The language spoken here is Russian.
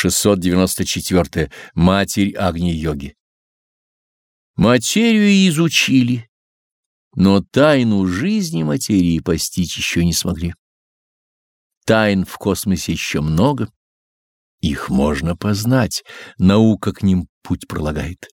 694. Матерь Агни-йоги. Материю изучили, но тайну жизни материи постичь еще не смогли. Тайн в космосе еще много. Их можно познать, наука к ним путь пролагает.